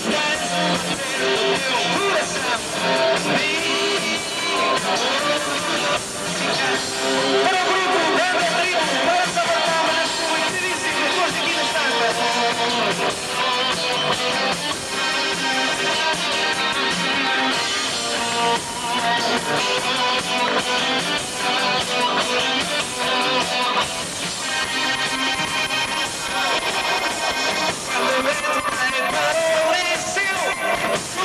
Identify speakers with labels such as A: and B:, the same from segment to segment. A: That's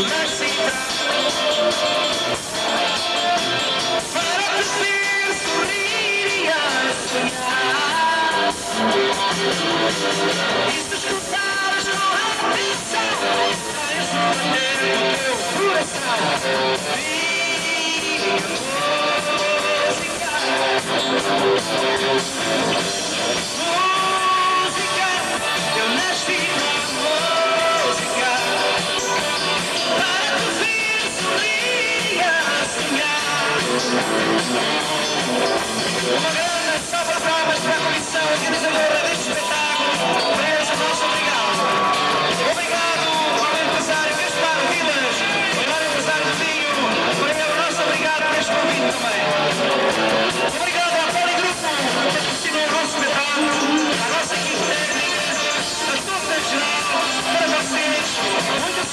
A: you.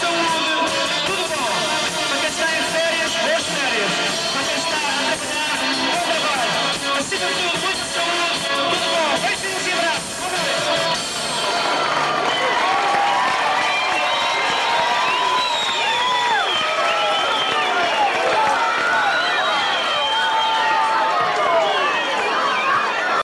A: so